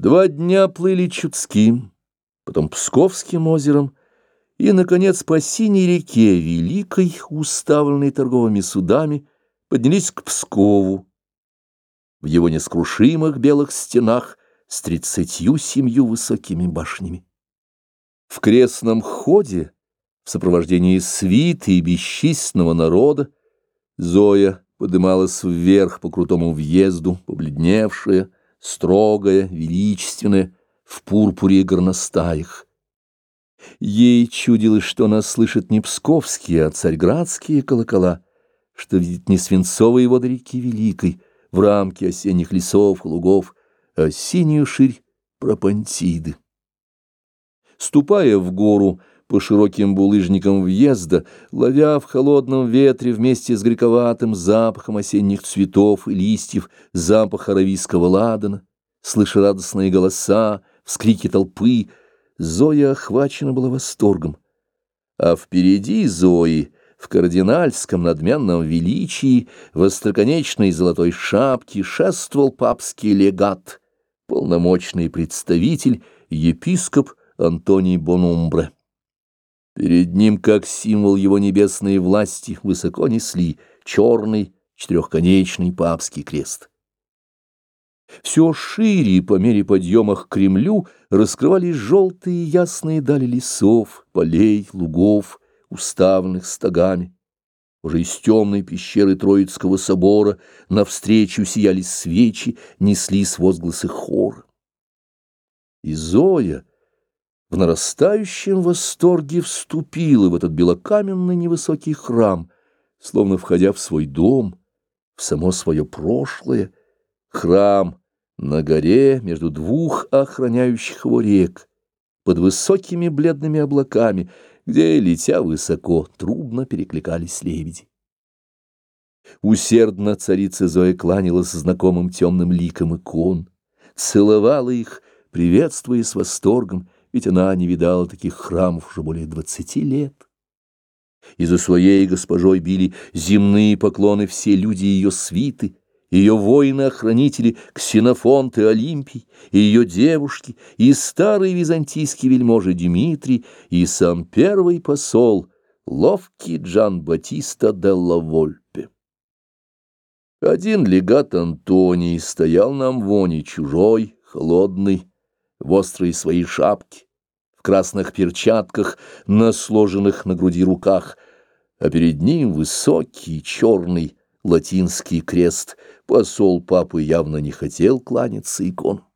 Два дня плыли Чудским, потом Псковским озером, и, наконец, по синей реке Великой, уставленной торговыми судами, поднялись к Пскову. В его нескрушимых белых стенах с тридцатью семью высокими башнями. В крестном ходе, в сопровождении свиты и бесчисленного народа, Зоя подымалась вверх по крутому въезду, побледневшая, строгая, величественная, в пурпуре и горностаях. Ей чудилось, что она слышит не псковские, а царьградские колокола, что видит не свинцовые воды реки Великой, в рамке осенних лесов, лугов, а синюю ширь пропантиды. Ступая в гору по широким булыжникам въезда, ловя в холодном ветре вместе с грековатым запахом осенних цветов и листьев запах аравийского ладана, слыша радостные голоса, вскрики толпы, Зоя охвачена была восторгом. А впереди Зои, в кардинальском надменном величии, в остроконечной золотой шапке шествовал папский легат, полномочный представитель, епископ Антоний Бонумбре. Перед ним, как символ его небесной власти, высоко несли черный четырехконечный папский крест. Все шире по мере подъема к Кремлю раскрывались желтые ясные дали лесов, полей, лугов, уставленных стогами. Уже из темной пещеры Троицкого собора навстречу сияли свечи, неслись возгласы хора. И Зоя в нарастающем восторге вступила в этот белокаменный невысокий храм, словно входя в свой дом, в само свое прошлое, храм на горе между двух охраняющих его рек, под высокими бледными облаками, где, летя высоко, трубно перекликались лебеди. Усердно царица Зоя кланялась знакомым темным ликом икон, целовала их, приветствуя с восторгом, ведь она не видала таких храмов уже более двадцати лет. И за своей госпожой били земные поклоны все люди ее свиты, ее воины-охранители Ксенофонт и Олимпий, и ее девушки, и старый византийский вельможа Дмитрий, и сам первый посол, ловкий Джан Батиста делла Вольпе. Один легат Антоний стоял на амвоне чужой, холодный, в острой своей шапке, в красных перчатках, на сложенных на груди руках, а перед ним высокий, черный, латинский крест. Посол папы явно не хотел кланяться икону.